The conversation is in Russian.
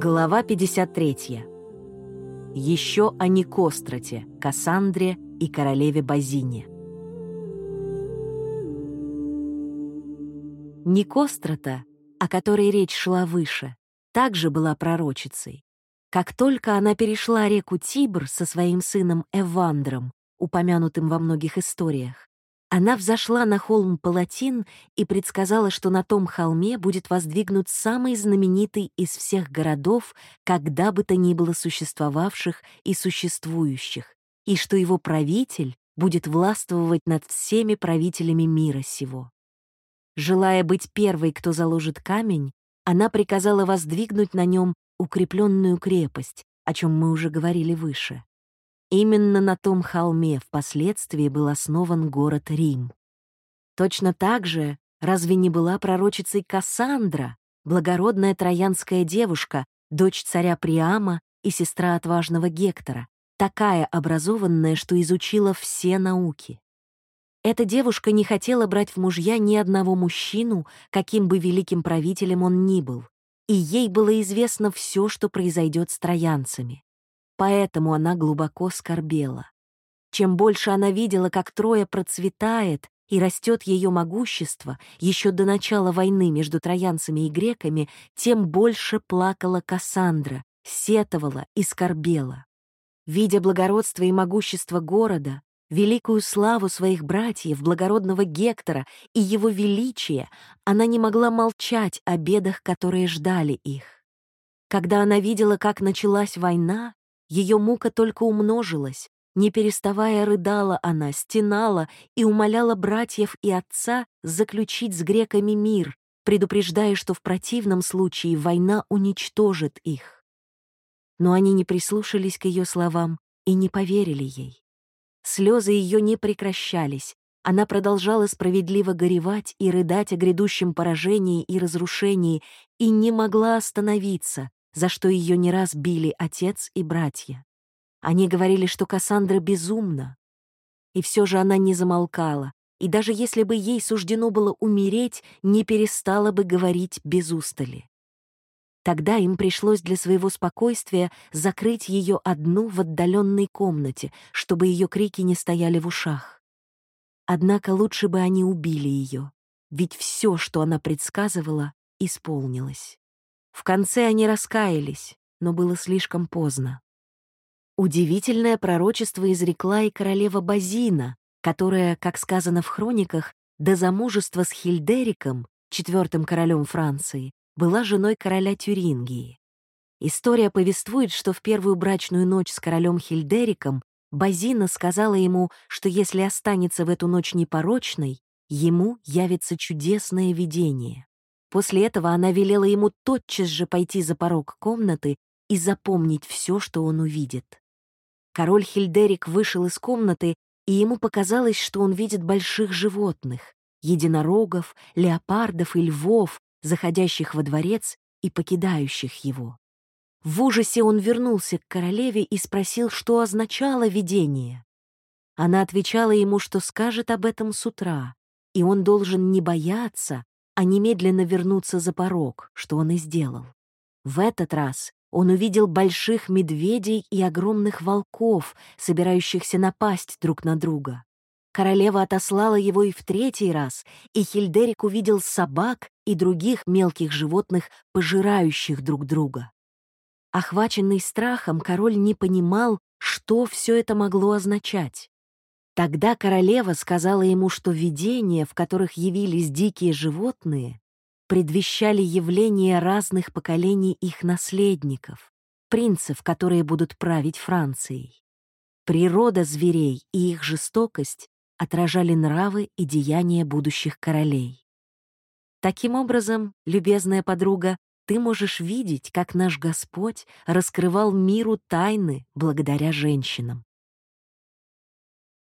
Глава 53. Еще о Никострате, Кассандре и королеве Базине. Никострата, о которой речь шла выше, также была пророчицей. Как только она перешла реку Тибр со своим сыном Эвандром, упомянутым во многих историях, она взошла на холм Палатин и предсказала, что на том холме будет воздвигнут самый знаменитый из всех городов, когда бы то ни было существовавших и существующих, и что его правитель будет властвовать над всеми правителями мира сего. Желая быть первой, кто заложит камень, она приказала воздвигнуть на нем укрепленную крепость, о чем мы уже говорили выше. Именно на том холме впоследствии был основан город Рим. Точно так же разве не была пророчицей Кассандра, благородная троянская девушка, дочь царя Приама и сестра отважного Гектора, такая образованная, что изучила все науки? Эта девушка не хотела брать в мужья ни одного мужчину, каким бы великим правителем он ни был, и ей было известно все, что произойдет с троянцами. Поэтому она глубоко скорбела. Чем больше она видела, как Троя процветает и растет ее могущество еще до начала войны между троянцами и греками, тем больше плакала Кассандра, сетовала и скорбела. Видя благородство и могущество города, великую славу своих братьев, благородного Гектора и его величие, она не могла молчать о бедах, которые ждали их. Когда она видела, как началась война, ее мука только умножилась, не переставая рыдала она, стенала и умоляла братьев и отца заключить с греками мир, предупреждая, что в противном случае война уничтожит их. Но они не прислушались к ее словам и не поверили ей. Слезы ее не прекращались, она продолжала справедливо горевать и рыдать о грядущем поражении и разрушении и не могла остановиться, за что ее не раз били отец и братья. Они говорили, что Кассандра безумна. И все же она не замолкала, и даже если бы ей суждено было умереть, не перестала бы говорить без устали. Тогда им пришлось для своего спокойствия закрыть ее одну в отдаленной комнате, чтобы ее крики не стояли в ушах. Однако лучше бы они убили ее, ведь все, что она предсказывала, исполнилось. В конце они раскаялись, но было слишком поздно. Удивительное пророчество изрекла и королева Базина, которая, как сказано в хрониках, до замужества с Хильдериком, четвертым королем Франции, была женой короля Тюрингии. История повествует, что в первую брачную ночь с королем Хильдериком Базина сказала ему, что если останется в эту ночь непорочной, ему явится чудесное видение. После этого она велела ему тотчас же пойти за порог комнаты и запомнить все, что он увидит. Король Хильдерик вышел из комнаты, и ему показалось, что он видит больших животных — единорогов, леопардов и львов, заходящих во дворец и покидающих его. В ужасе он вернулся к королеве и спросил, что означало видение. Она отвечала ему, что скажет об этом с утра, и он должен не бояться, а немедленно вернуться за порог, что он и сделал. В этот раз он увидел больших медведей и огромных волков, собирающихся напасть друг на друга. Королева отослала его и в третий раз, и Хильдерик увидел собак и других мелких животных, пожирающих друг друга. Охваченный страхом, король не понимал, что все это могло означать. Тогда королева сказала ему, что видения, в которых явились дикие животные, предвещали явление разных поколений их наследников, принцев, которые будут править Францией. Природа зверей и их жестокость отражали нравы и деяния будущих королей. Таким образом, любезная подруга, ты можешь видеть, как наш Господь раскрывал миру тайны благодаря женщинам.